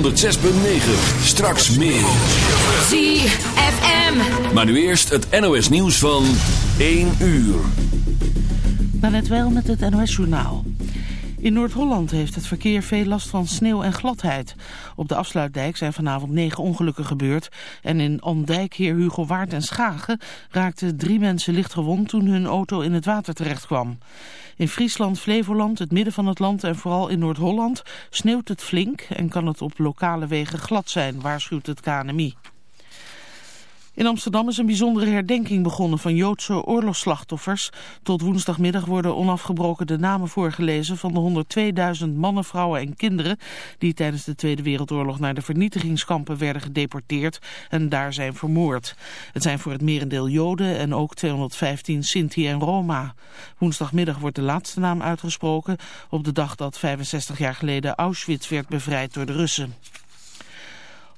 106.9. Straks meer. ZFM. Maar nu eerst het NOS nieuws van 1 uur. net wel met het NOS journaal. In Noord-Holland heeft het verkeer veel last van sneeuw en gladheid. Op de afsluitdijk zijn vanavond negen ongelukken gebeurd. En in Ondijk, Heer Hugo Waard en Schagen raakten drie mensen licht gewond toen hun auto in het water terecht kwam. In Friesland, Flevoland, het midden van het land en vooral in Noord-Holland sneeuwt het flink en kan het op lokale wegen glad zijn, waarschuwt het KNMI. In Amsterdam is een bijzondere herdenking begonnen van Joodse oorlogsslachtoffers. Tot woensdagmiddag worden onafgebroken de namen voorgelezen van de 102.000 mannen, vrouwen en kinderen die tijdens de Tweede Wereldoorlog naar de vernietigingskampen werden gedeporteerd en daar zijn vermoord. Het zijn voor het merendeel Joden en ook 215 Sinti en Roma. Woensdagmiddag wordt de laatste naam uitgesproken op de dag dat 65 jaar geleden Auschwitz werd bevrijd door de Russen.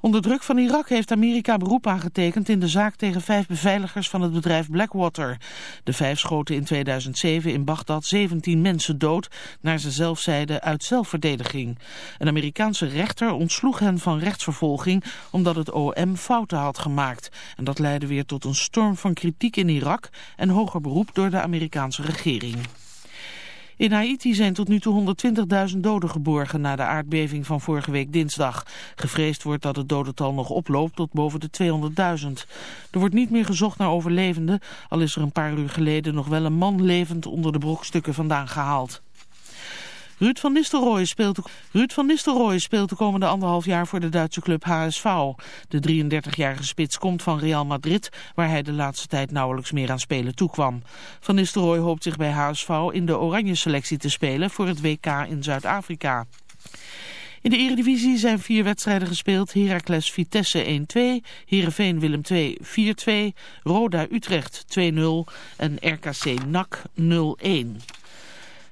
Onder druk van Irak heeft Amerika beroep aangetekend in de zaak tegen vijf beveiligers van het bedrijf Blackwater. De vijf schoten in 2007 in Bagdad 17 mensen dood, naar ze zelf zeiden uit zelfverdediging. Een Amerikaanse rechter ontsloeg hen van rechtsvervolging omdat het OM fouten had gemaakt. En dat leidde weer tot een storm van kritiek in Irak en hoger beroep door de Amerikaanse regering. In Haiti zijn tot nu toe 120.000 doden geborgen na de aardbeving van vorige week dinsdag. Gevreesd wordt dat het dodental nog oploopt tot boven de 200.000. Er wordt niet meer gezocht naar overlevenden, al is er een paar uur geleden nog wel een man levend onder de brokstukken vandaan gehaald. Ruud van Nistelrooy speelt, van Nistelrooy speelt de komende anderhalf jaar voor de Duitse club HSV. De 33-jarige spits komt van Real Madrid, waar hij de laatste tijd nauwelijks meer aan spelen toekwam. Van Nistelrooy hoopt zich bij HSV in de oranje selectie te spelen voor het WK in Zuid-Afrika. In de Eredivisie zijn vier wedstrijden gespeeld. Heracles Vitesse 1-2, Heerenveen Willem 2 4-2, Roda Utrecht 2-0 en RKC NAC 0-1.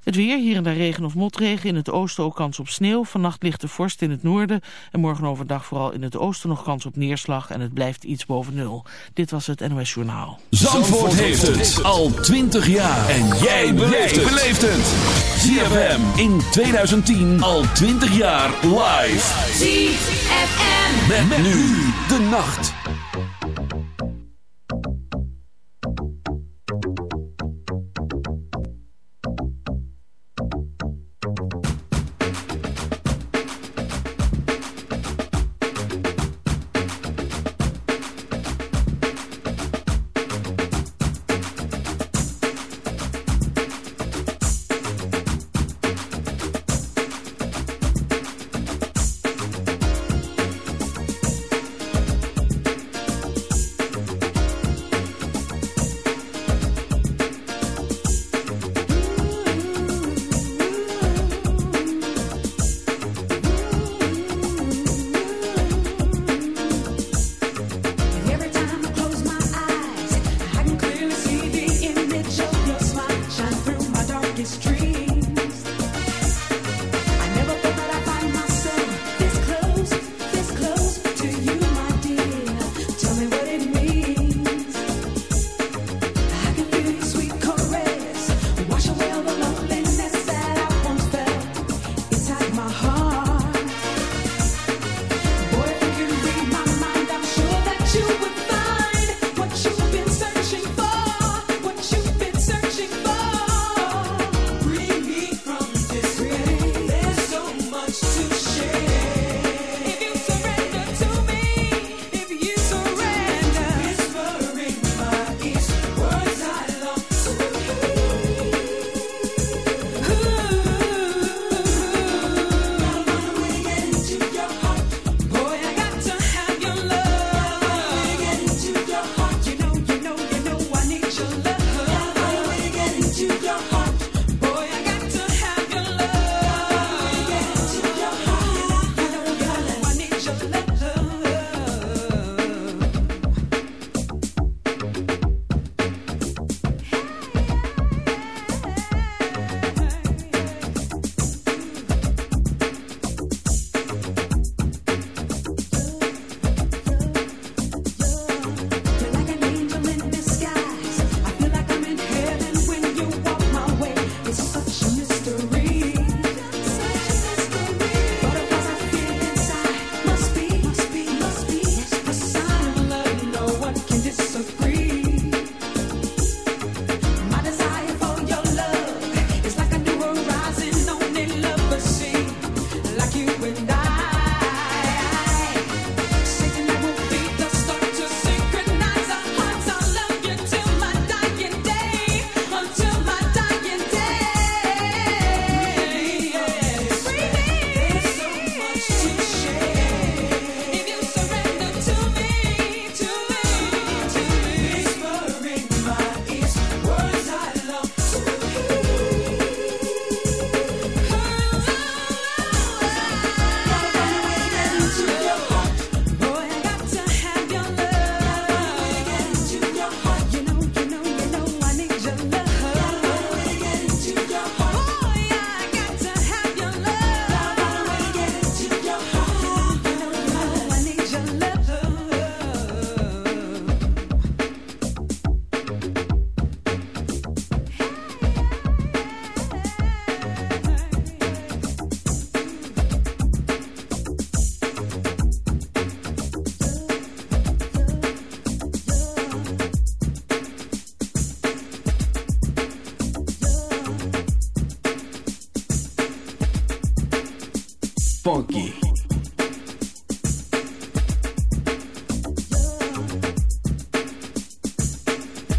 Het weer, hier en daar regen of motregen. In het oosten ook kans op sneeuw. Vannacht ligt de vorst in het noorden. En morgen overdag vooral in het oosten nog kans op neerslag. En het blijft iets boven nul. Dit was het NOS Journaal. Zandvoort, heeft het al 20 jaar. En jij beleeft het. ZFM in 2010 al 20 jaar live. ZFM. Met, nu de nacht.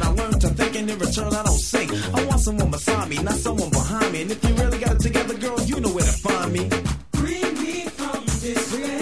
I learned to think, and in return, I don't sing. I want someone beside me, not someone behind me. And if you really got it together, girl, you know where to find me. Bring me from this place.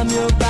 I'm your body.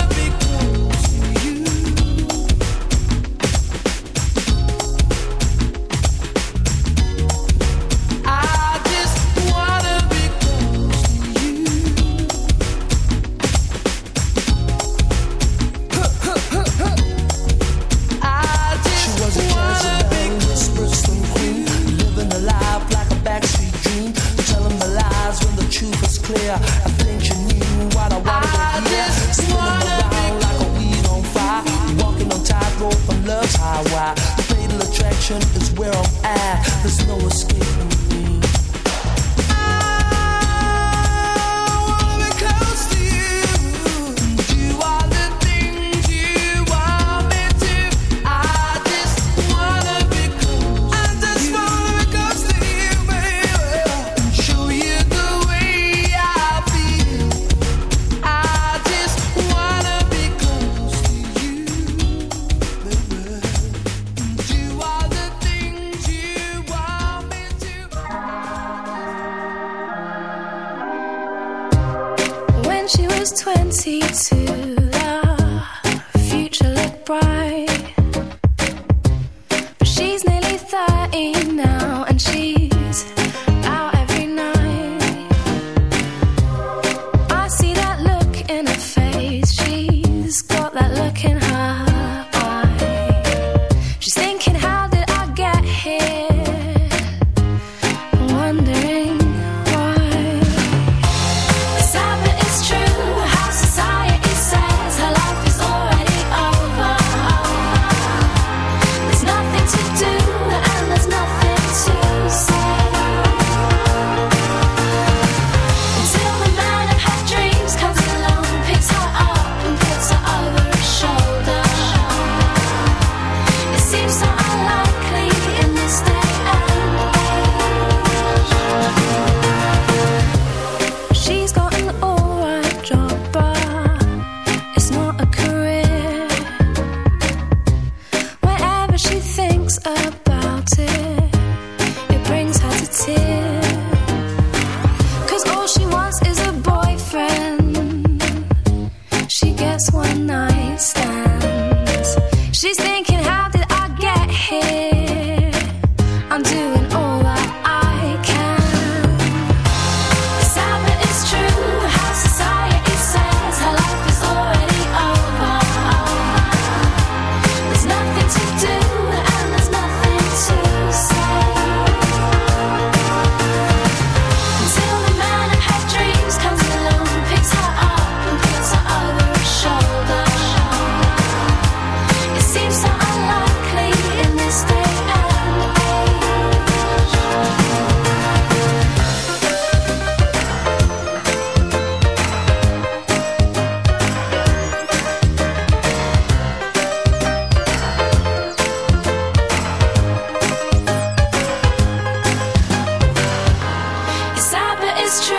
It's true.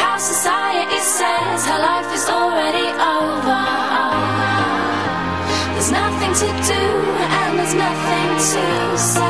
How society says her life is already over. There's nothing to do and there's nothing to say.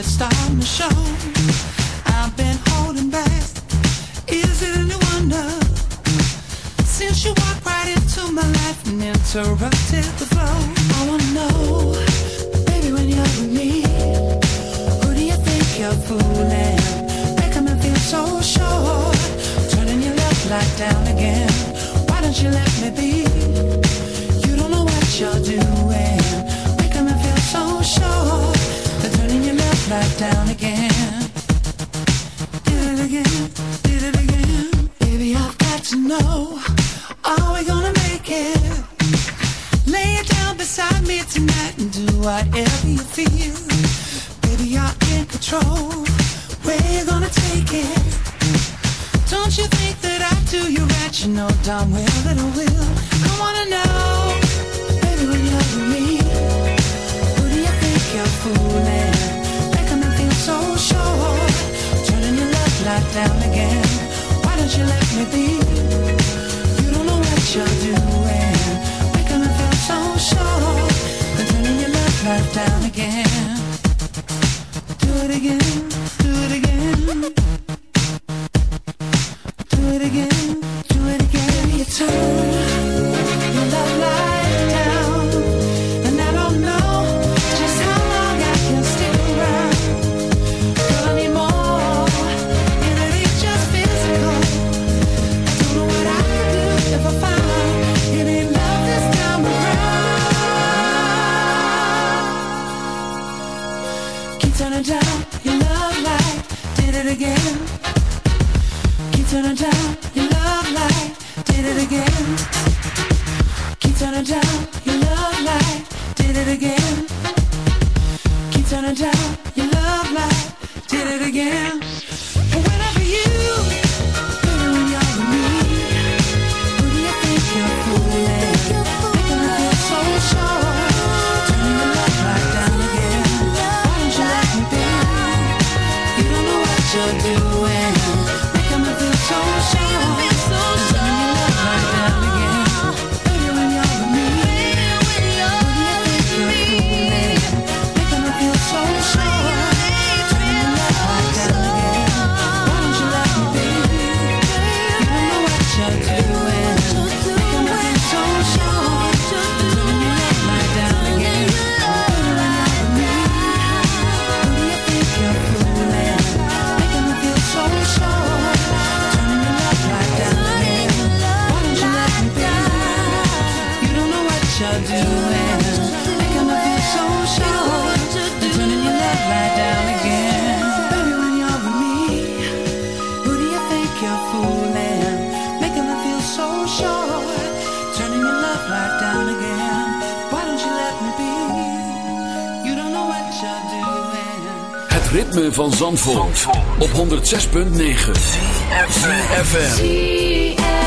it's starting to show. I've been holding back. Is it any wonder? Since you walked right into my life and interrupted. 9 106.9 FM.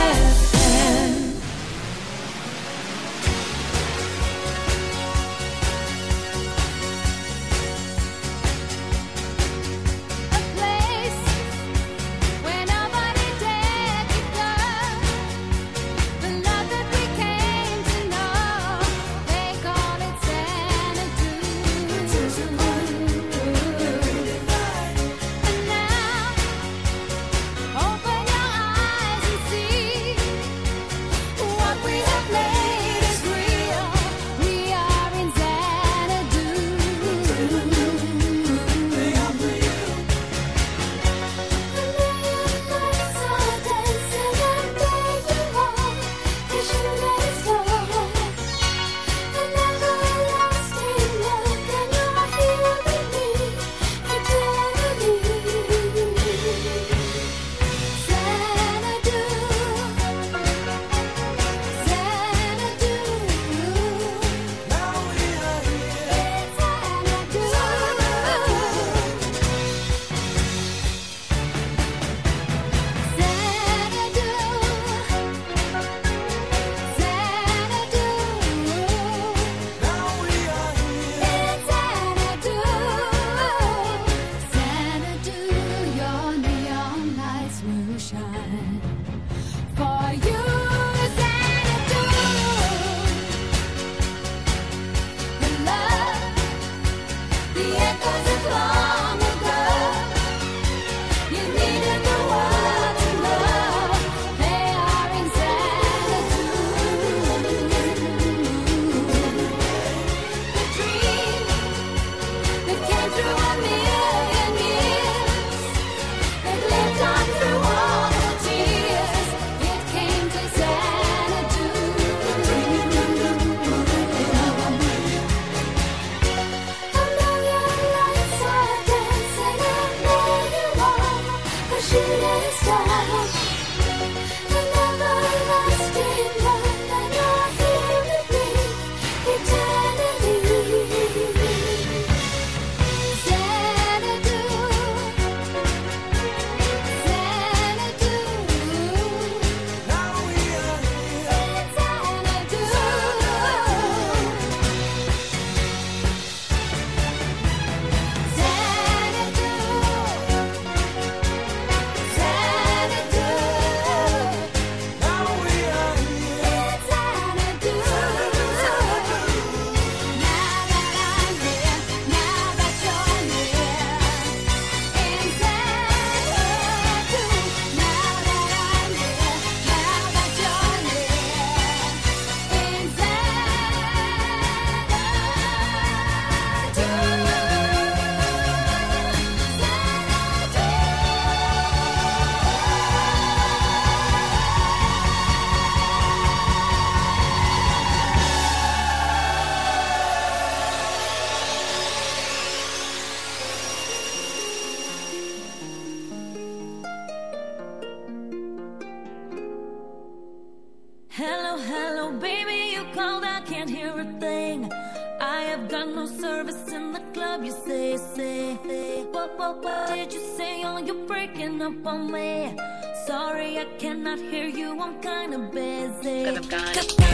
I cannot hear you. I'm kinda busy. Cause I'm kinda